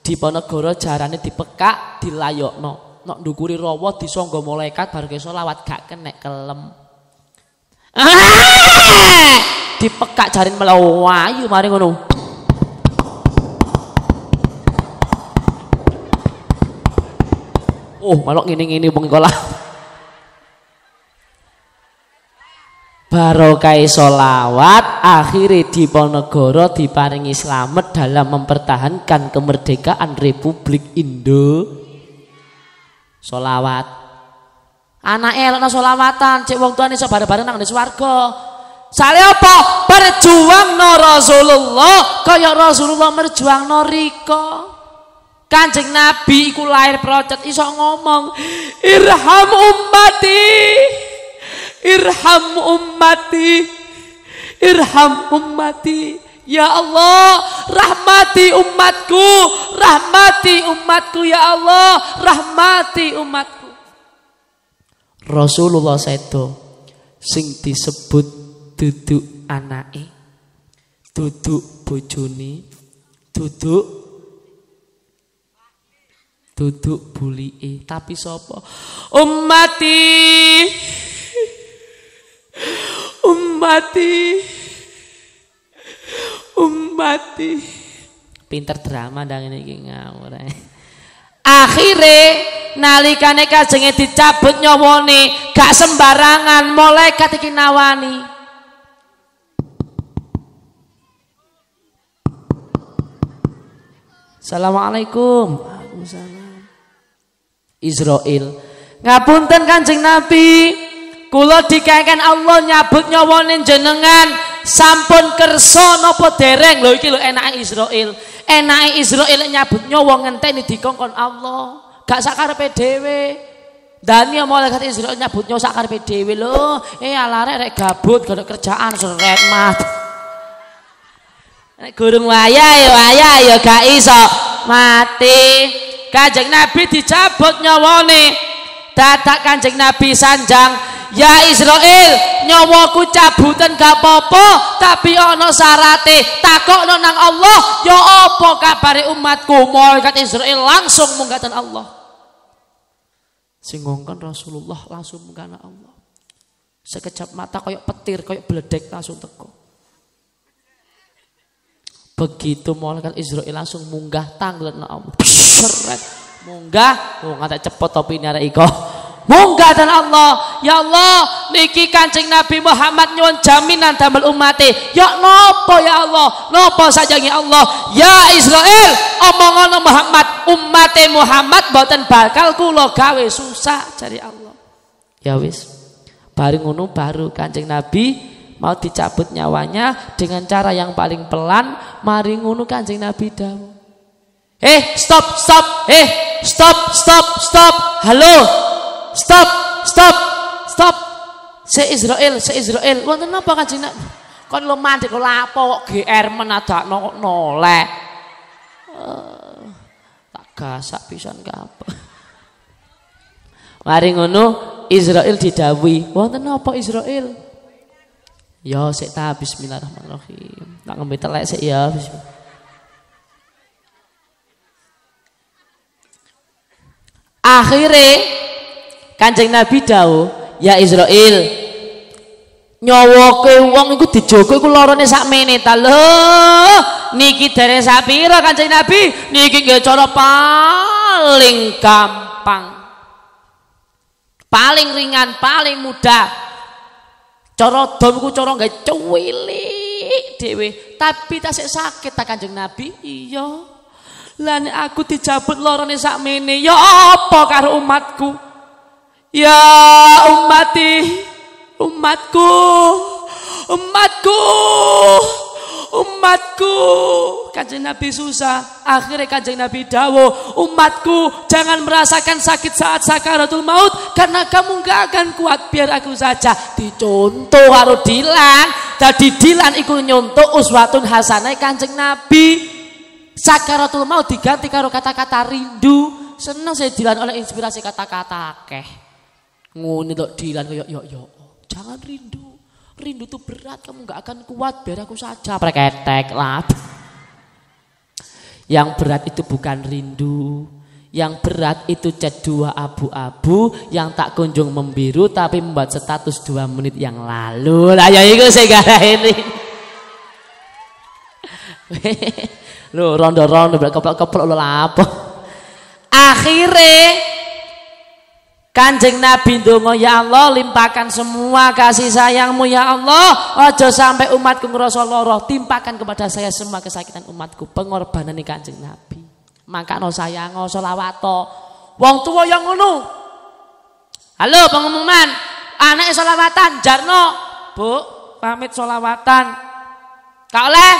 Diponegoro jarane dipekak dilayokno nok ndukuri rawa disangga malaikat bar selawat gak kenek kelem. (laughs) Dipekak jarin melawayu mari ngono. Oh, malok ngene-ngene wong iku Barokai solawat akhirnya Diponegoro diparingi selamat dalam mempertahankan kemerdekaan Republik Indo solawat anak elok solawatan cek wong tuane iso bareng-bareng nang swarga Sale apa? Berjuang no Rasulullah kaya Rasulullah berjuang no Riko. Kanjeng Nabi iku lahir procet iso ngomong irham ummati irham ummati irham ummati Ya Allah, rahmati umatku, rahmati umatku ya Allah, rahmati umatku. Rasulullah sedo sing disebut duduk anake, duduk bojone, duduk duduk bulike, tapi sapa? Ummati. Ummati ummati pinter drama ndang ini iki ngawur akhire nalikane kajenge dicabut nyawane gak sembarangan malaikat iki nawani. Assalamualaikum. Waalaikumsalam. Israel ngapunten kanjeng Nabi. Kula dikengken Allah nyabut nyawane jenengan sampun kersa napa dereng? Lho iki lho enake Israel enake nyabut nyawa ngenteni dikongkon Allah. Gak sakarepe dhewe. Dani malaikat Israel nyabut nyawa sakarepe dhewe lho. Eh alare rek gabut gak kerjaan seret mat Nek gurung waya ya waya ya gak iso mati. Kanjeng Nabi dicabut nyawane. Dadak Kanjeng Nabi sanjang Ya Israel, nyawaku cabutan gak apa-apa, tapi ana syarate. Takokno nang Allah, ya apa kabare umatku? Malaikat Israel langsung munggatan Allah. Sing Rasulullah langsung munggana Allah. Sekejap mata kayak petir, kayak beledek langsung teko. Begitu malaikat Israel langsung munggah tanglet Allah. Seret munggah, oh ngata cepet topi ini ada iko munggah dan Allah. Ya Allah niki kancing Nabi Muhammad nyuwun jaminan damel umate ya nopo ya Allah? Nopo sajangi Allah? Ya Israel omongan Muhammad umate Muhammad boten bakal kula gawe susah cari Allah. Ya wis bareng ngono baru kancing Nabi mau dicabut nyawanya dengan cara yang paling pelan mari ngono kancing Nabi dawuh Eh, stop, stop, eh, stop, stop, stop. Halo, stop, stop, stop. Se Israel, se Israel. Wonten napa Kanjeng Nabi? Kon lo mandek kok lapo kok GR menadakno kok. Uh, tak gasak pisan kabeh. Mari ngono Israel didhawuhi, wonten napa Israel? Ya sik ta bismillahirrahmanirrahim. Tak ngombe telek sik ya bismillah. Akhirnya Kanjeng Nabi dawuh, "Ya Israel, nyawa kowe wong iku dijogo iku larane sakmene ta lho. Niki dereng sapira Kanjeng Nabi? Niki nggih cara paling gampang. Paling ringan, paling mudah. Cara dom ku cara gawe cuwilik dhewe, tapi tasik sakit tak Kanjeng Nabi. Iya. Lah aku dijabut lorone sakmene, ya apa karo umatku? Ya umati, umatku, umatku umatku kanjeng Nabi susah akhirnya kanjeng Nabi dawo umatku jangan merasakan sakit saat sakaratul maut karena kamu gak akan kuat. Biar aku saja. Dicontoh harus dilan. Jadi dilan ikut nyontoh uswatun hasanah kanjeng Nabi. Sakaratul maut diganti karo kata-kata rindu. Seneng saya dilan oleh inspirasi kata-kata keh nguni tok dilan yo yo yo jangan rindu Rindu itu berat, kamu nggak akan kuat, biar aku saja. Preketek lah. Yang berat itu bukan rindu. Yang berat itu cat dua abu-abu yang tak kunjung membiru tapi membuat status dua menit yang lalu. Lah ya itu segala (laughs) ini. Lo rondo-rondo keplok-keplok lo apa? Akhirnya Kanjeng Nabi ndonga ya Allah limpahkan semua kasih sayangmu ya Allah. Ojo sampai umatku ngerasa lara timpakan kepada saya semua kesakitan umatku. Pengorbanan nih Kanjeng Nabi. Maka no sayang no solawato wong tua yang ngono. Halo pengumuman. Anak solawatan jarno. Bu pamit solawatan kak oleh?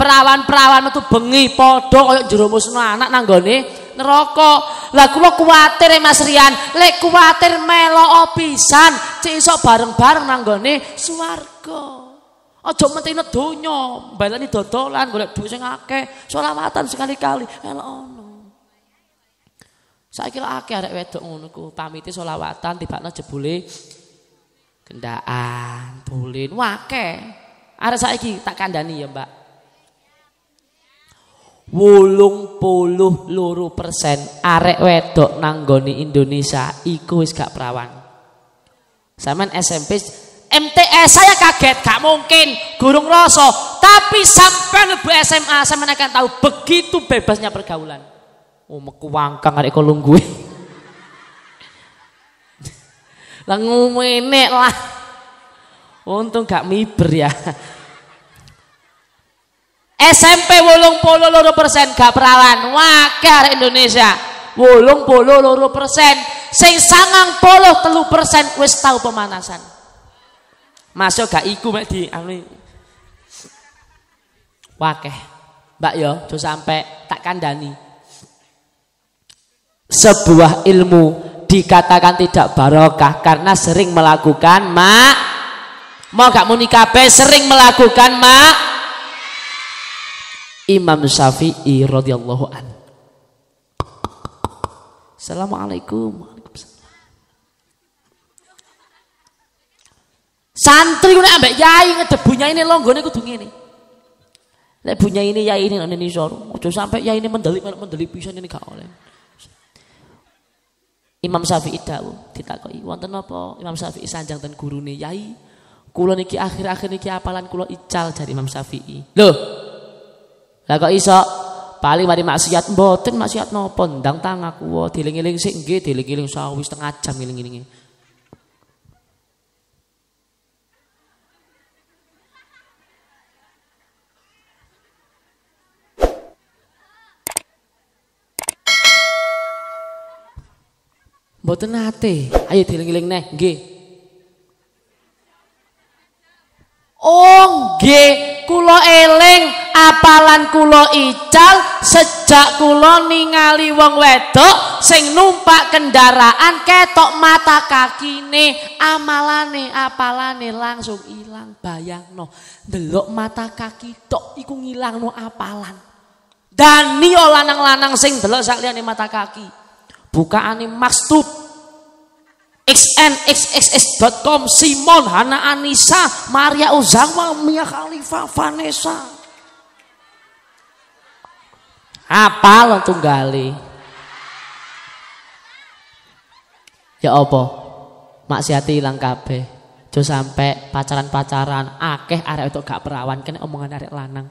Perawan-perawan itu bengi podo koyok jerumusno anak nanggone neraka. Lah kula kuwatir Mas Rian, lek kuwatir melo pisan, cek iso bareng-bareng nang gone swarga. Aja mentine donya, balani dodolan golek dhuwit sing akeh, selawatan sekali-kali elok ono. Saiki akeh arek wedok ngono ku, pamiti selawatan tibakno jebule kendaan, tulin, wakeh. Arek saiki tak kandani ya, Mbak wolung puluh loro persen. Arek wedok nanggoni Indonesia iku wis gak perawan Saman SMP MTS saya kaget gak mungkin. Gurung rasa. Tapi sampai lebu SMA saya akan tahu begitu bebasnya pergaulan. Oh meku wangkang arek kolong gue lah ngomene lah. Untung gak miber ya SMP wolong polo loro persen gak perawan. Wakar Indonesia. Wolong polo loro persen. Sing sangang polo telu persen wis tahu pemanasan. Masuk gak iku mek di anu wakeh mbak yo tuh sampai tak kandani sebuah ilmu dikatakan tidak barokah karena sering melakukan mak mau gak muni sering melakukan mak Imam Syafi'i radhiyallahu an. Assalamualaikum. Santri ku ambek yai ngedebunya ini longgone kudu ngene. Nek bunya ini yai ini nang nisor, aja sampai yai ini mendelik mendelik pisan ini gak oleh. Imam Syafi'i dawuh ditakoki wonten apa Imam Syafi'i sanjang ten gurune yai kula niki akhir-akhir niki apalan kula ical dari Imam Syafi'i. Loh, lah kok iso paling mari maksiat mboten maksiat napa ndang tangaku wae dieling-eling sik nggih dieling-eling sawi setengah jam eling-eling. Mboten nate. Ayo dieling-eling neh, nggih. Oh, nggih, kula eling apalan kula ical sejak kula ningali wong wedok sing numpak kendaraan ketok mata kakine amalane apalane langsung ilang bayangno. Delok mata kaki tok iku ngilangno apalan. Dani lanang-lanang sing delok sak liyane mata kaki. Bukaane maktub xnxxx.com Simon Hana Anissa Maria Ozawa Mia Khalifa Vanessa Apal tunggali. Ya apa? Maksiati ilang kabeh. Jo sampai pacaran-pacaran akeh arek itu gak perawan kene omongan arek lanang.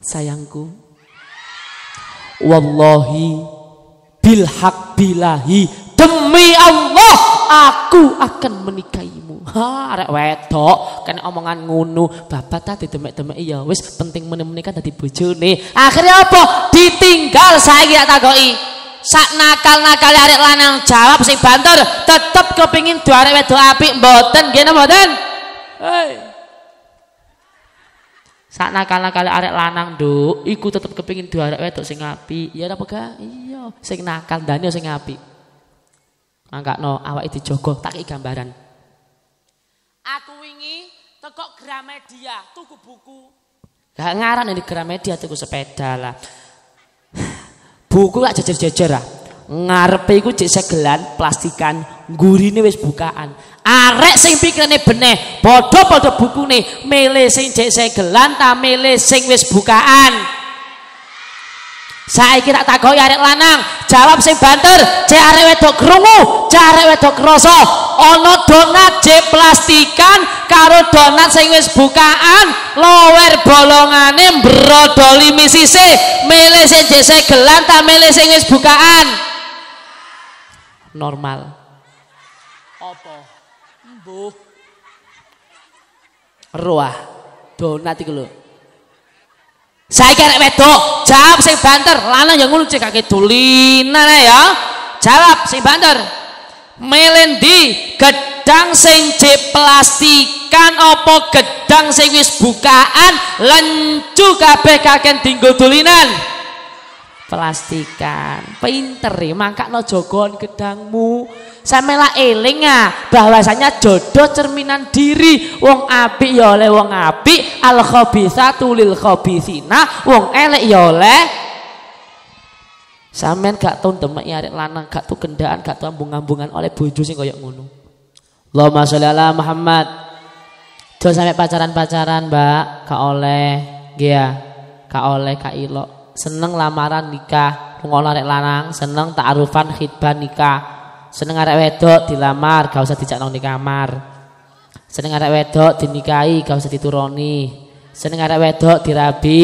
Sayangku. Wallahi bil hak bilahi demi Allah aku akan menikahimu. Ha arek wedok kan omongan ngono. Bapak tadi demek-demek iya wis penting menemani kan tadi bojone. Akhirnya apa? Ditinggal saya tak takoki. Sak nakal-nakal arek lanang jawab sing banter tetep kepingin dua arek wedok apik mboten. Nggih mboten? Hei. Sak nakal-nakal arek lanang, Nduk, iku tetep kepengin dua arek wedok sing apik. Ya apa gak? Iya, sing nakal ndane sing apik. Mangkakno awake dijogo tak gambaran. Aku wingi teko Gramedia tuku buku. Gak ngaran di Gramedia tuku sepeda lah. Buku gak jejer-jejer ah. Ngarepe iku cek segelan plastikan, gurine wis bukaan. Arek sing pikirane beneh, padha-padha bukune, mele sing jek segelan ta mele sing wis bukaan. Saiki tak takoki arek lanang, jawab sing banter, cek arek wedok krungu, cek arek wedok krasa. Ana donat jek plastikan karo donat sing wis bukaan, lower bolongane mbrodoli misise, mele sing jek segelan ta mele sing wis bukaan. Normal. Apa? Mbuh. Ruah. Donat iku lho. Saiki arek wedok, jawab sing banter. Yang ngono cek kake dulinan ya. Jawab sing banter. Melendi gedang sing plastikan apa gedang sing wis bukaan lencu kabeh kaken dinggo dulinan plastikan pinter ya mangkakno jogon gedangmu Samela eling ah bahwasanya jodoh cerminan diri. Wong apik ya oleh wong apik, al khabithatu lil khabithina, wong elek ya oleh gak tau demek arek lanang, gak tau kendaan, gak tau ambung-ambungan oleh bojo sing koyo ngono. Allahumma sholli Muhammad. Jo sampai pacaran-pacaran, Mbak, gak oleh nggih ya. Gak oleh gak ilok. Seneng lamaran nikah, ngono arek lanang, seneng ta'arufan khidbah nikah seneng arek wedok dilamar gak usah dijak nang di kamar. Seneng arek wedok dinikahi gak usah dituruni. Seneng arek wedok dirabi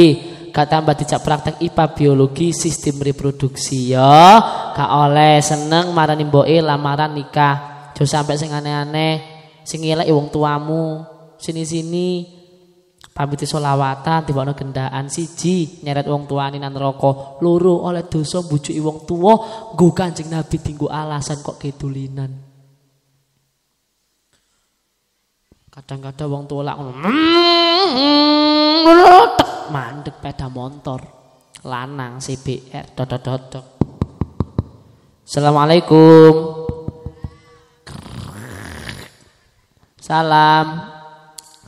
gak tambah dijak praktek IPA biologi sistem reproduksi. Ya gak oleh. Seneng marani mboke lamaran nikah. Jauh sampai sing aneh-aneh sing ngelek wong tuamu. Sini-sini pamit solawatan tiba gendaan siji nyeret wong tuane nang neraka. Loro oleh dosa bujuki wong tuwa nggo Kanjeng Nabi tinggu alasan kok kedulinan. Kadang-kadang wong tua lak mandek peda motor lanang CBR dodot dodot Assalamualaikum. Salam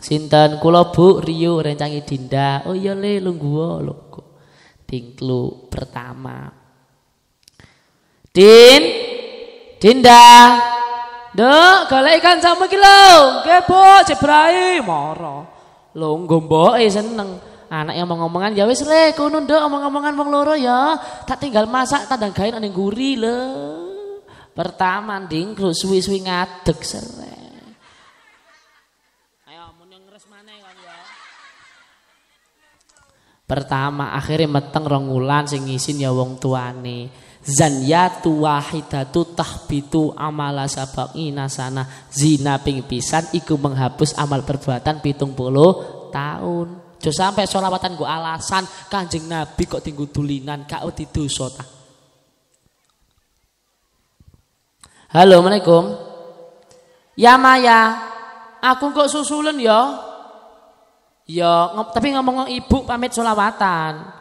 Sinten kula Bu Rio rencangi Dinda. Oh iya le lungguh lho. Tingklu pertama. Din Dinda. Dek, golek sama iki lho. Nggih, Bu, Jebrai mara. Lho seneng. Anak yang ngomong-ngomongan ya wis le kono nduk omong-omongan wong loro ya. Tak tinggal masak tandang gawe ning guri lho. Pertama ding suwi-suwi ngadeg sere. Pertama akhirnya meteng rong wulan sing ngisin ya wong tuane. Zanyatu wahidatu tahbitu amala sabaqina sana. Zina ping pisan iku menghapus amal perbuatan pitung puluh tahun. Jo sampai sholawatan gua alasan kanjeng Nabi kok tinggu tulinan kau dosa ta. Halo, Assalamualaikum. Ya Maya, aku kok susulen ya. Ya, tapi ngomong ibu pamit solawatan.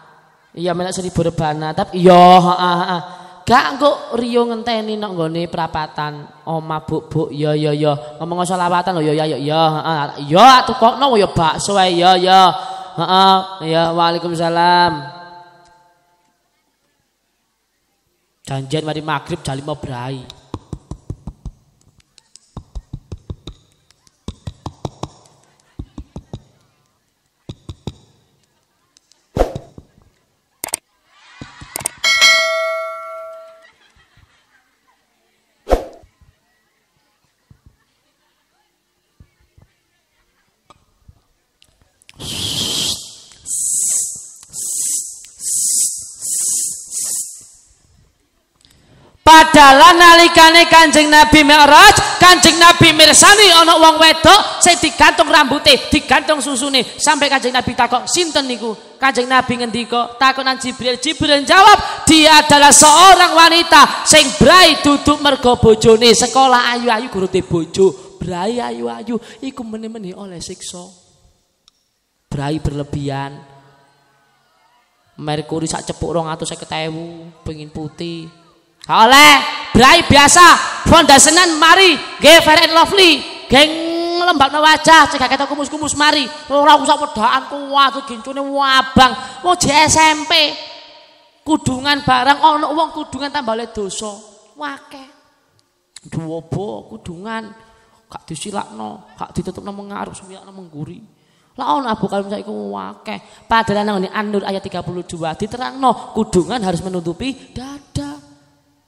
Iya melak seribu rebana, tapi iya heeh heeh. Gak kok Rio ngenteni nang nggone prapatan. Oma bu bu ya ya ya. Ngomong solawatan lho ya ya ya ya heeh. Ya tukokno ya bakso ae ya ya. Heeh, ya Waalaikumsalam. Janjian mari maghrib jam 5 berai. Nalikane Kanjeng Nabi Mi'raj, Kanjeng Nabi mirsani ana wong wedok sing digantung rambutnya, digantung susune. Sampai Kanjeng Nabi takok, "Sinten niku?" Kanjeng Nabi ngendika, takonan Jibril. Jibril jawab, "Dia adalah seorang wanita sing brai duduk mergo bojone sekolah ayu-ayu guru te bojo, brai ayu-ayu iku meneh-meneh oleh siksa." Brai berlebihan. Merkuri sak cepuk 250.000 pengin putih. Oleh brai biasa, fondasenan mari, nggih fair and lovely, geng lembabno wajah, cek ketok kumus-kumus mari. Ora usah wedaan kuat gincune wabang. Mau SMP. Kudungan barang ana wong kudungan tambah le dosa. Wake. Duwobo kudungan gak disilakno, gak ditutupno mengarep semiyakno mengguri. Lah ono Abu Kalim saiki wake. Padahal nang An-Nur ayat 32 diterangno kudungan harus menutupi dada.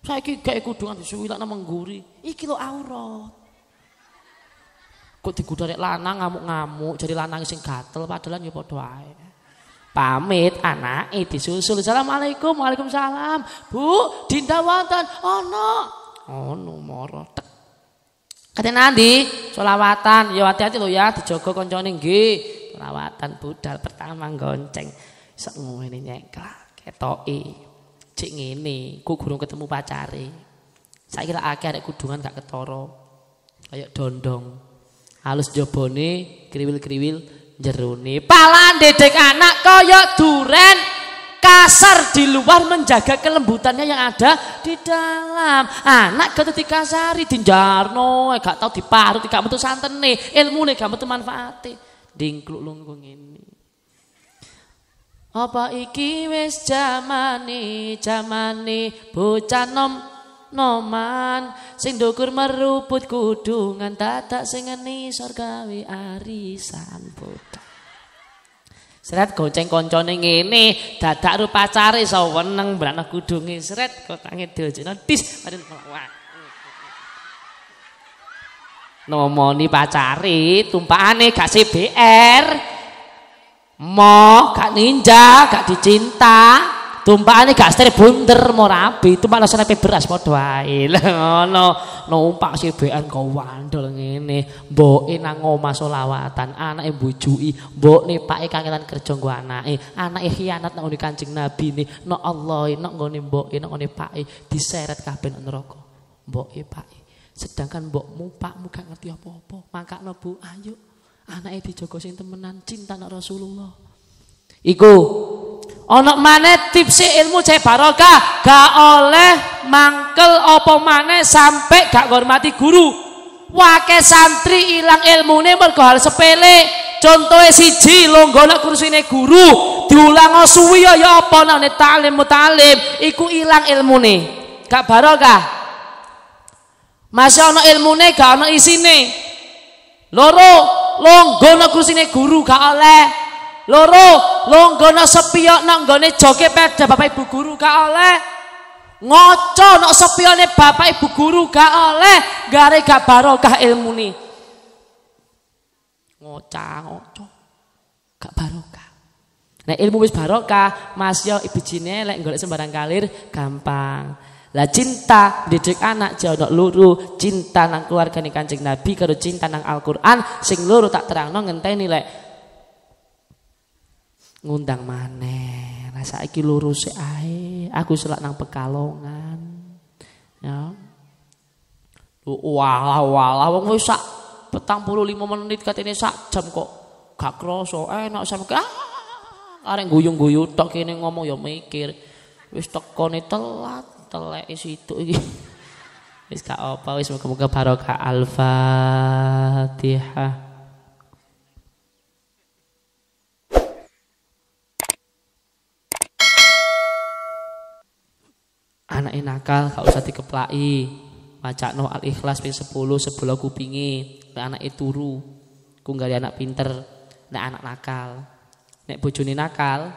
Saiki gak kudungan disuwilakno mengguri. Iki lho aurat. Kok digodha lanang ngamuk-ngamuk, jadi lanang sing gatel padahal ya padha ae. Pamit anake disusul. Assalamualaikum. Waalaikumsalam. Bu, Dinda wonten? Ono. Ono moro tek. Kate nandi? Selawatan. Ya hati-hati lho ya, dijogo kancane nggih. Selawatan budal pertama gonceng. Sok ngene nyeklak ketoki cik ngene, ku gurung ketemu pacare. Saiki lak akeh arek kudungan gak ketara. Kayak dondong. Halus jabone, kriwil-kriwil jerone. Palan dedek anak kaya duren kasar di luar menjaga kelembutannya yang ada di dalam. Anak gak dikasari dinjarno, eh, gak tau diparut, gak metu santene, ilmune gak metu manfaate. Dingkluk lungguh ngene. Apa iki wis jamane jamane bocah nom noman sing ndukur meruput kudungan dadak sing ngisor gawe arisan bocah Seret gonceng koncone ngene, dadak ru pacare iso weneng mbrakno kudunge seret kotange diojeno dis wah. Nomoni pacare tumpakane gak CBR. Mo gak ninja, gak dicinta. Tumpakane gak setir bunder mau rabi, tumpak senepe beras padha wae. (laughs) Ngono, numpak sibekan kau wandel ngene. Mboke nang omah selawatan, anake mbujuki, mbokne pake kangelan kerja nggo anake. Anake khianat nang ngene Kanjeng Nabi ne, no Allah, no nggone mboke, no ngene pake diseret kabeh nang neraka. Mboke pake. Sedangkan mbokmu, pakmu gak ngerti apa-apa. Makakno Bu, ayo anake dijogo sing temenan cinta nang Rasulullah. Iku ana maneh tips ilmu cek barokah, gak oleh mangkel apa maneh sampai gak ngormati guru. Wake santri ilang ilmune mergo hal sepele. Contohnya siji longgo nak kursine guru, diulang suwi ya ya apa nang talim mutalim, iku ilang ilmune. Gak barokah. Masih ana ilmune gak ana isine. Loro, longgona kursine guru gak oleh. Loro, longgona sepiyok nang nggone joge peda Bapak Ibu guru gak oleh. Ngoco nok sepiyone Bapak Ibu guru gak oleh, gare gak barokah ilmune. Ngocah ngoco. Gak barokah. Nah ilmu wis barokah, Mas yo ibijine lek golek sembarang kalir gampang. Lah cinta didik anak jono luru, cinta nang keluarga nih Kanjeng Nabi karo cinta nang Al-Qur'an sing luru tak terangno ngenteni lek ngundang maneh. Lah saiki luru sik ae, aku selak nang Pekalongan. Ya. Walah walah wong wis sak 45 menit katene sak jam kok gak kroso enak sampe ah arek guyung-guyu tok kene ngomong ya mikir wis tekone telat telek situ iki. (laughs) Wis gak apa wis muga-muga barokah Al-Fatihah. Anak nakal gak usah dikeplaki. Macakno Al-Ikhlas ping 10 sebelah kupingi. Nek anake turu, ku anak pinter. Nek anak nakal. Nek bojone nakal,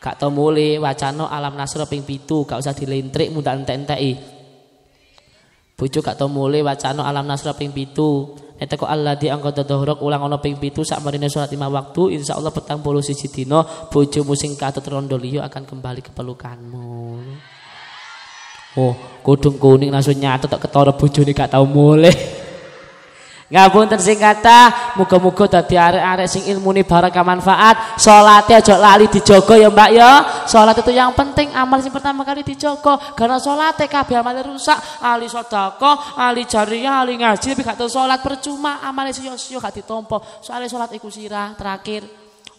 Gak tau mulai wacana alam nasro ping pitu, gak usah dilintrik mudah entek-enteki. Bojo gak tau mulai wacana alam nasro ping pitu. Nek Allah di angkota dohrok ulang ana ping pitu sak marine salat lima waktu, insyaallah petang puluh siji dina bojomu sing katut rondo akan kembali ke pelukanmu. Oh, kudung kuning langsung nyata tak ketara bojone gak tau mulih. Ngapunten sing kata, muga-muga dadi arek-arek sing ilmune barokah manfaat, salate aja lali dijogo ya Mbak ya. Salat itu yang penting, amal sing pertama kali dijogo. Karena salate kabeh amal rusak, ahli sedekah, ahli jariah, ahli ngaji tapi gak tau salat percuma, amale sia-sia gak ditompo. Soale salat iku sirah terakhir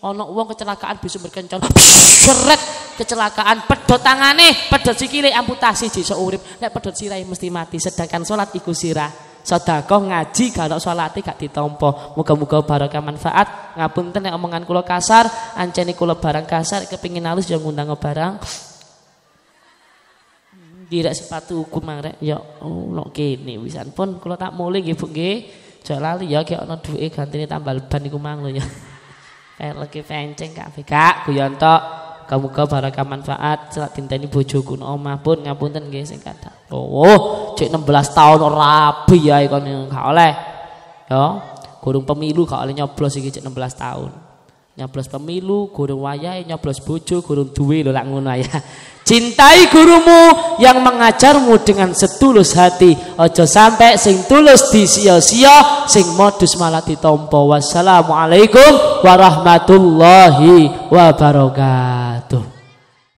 ana wong kecelakaan bisa berkencang seret kecelakaan pedot tangane pedot sikile amputasi jisok urip nek pedot sirahe mesti mati sedangkan salat iku sirah sedekah ngaji kalau salate gak ditampa. Muga-muga barokah manfaat. Ngapunten nek omongan kula kasar anceni kula barang kasar kepingin halus yo ngundang barang. Direk sepatu hukum marek ya ono kene wisan pun. Kula tak mulih nggih Bu nggih. Aja lali ya ki ana duwe gantine tambal ban iku mang lho ya. (laughs) Lagi penceng Kak Kak guyon tok. Kamuga barokah manfaat celak tinteni bojoku nang omah pun ngapunten nggih sing kata. Oh, cek 16 tahun ora ya kon gak oleh. Ya, gurung pemilu gak oleh nyoblos iki cek 16 tahun. Nyoblos pemilu, gurung wayahe nyoblos bojo, gurung duwe lho lak ngono ya. Cintai gurumu yang mengajarmu dengan setulus hati. Ojo sampai sing tulus disia-sia, sing modus malah ditompo. Wassalamualaikum warahmatullahi wabarakatuh.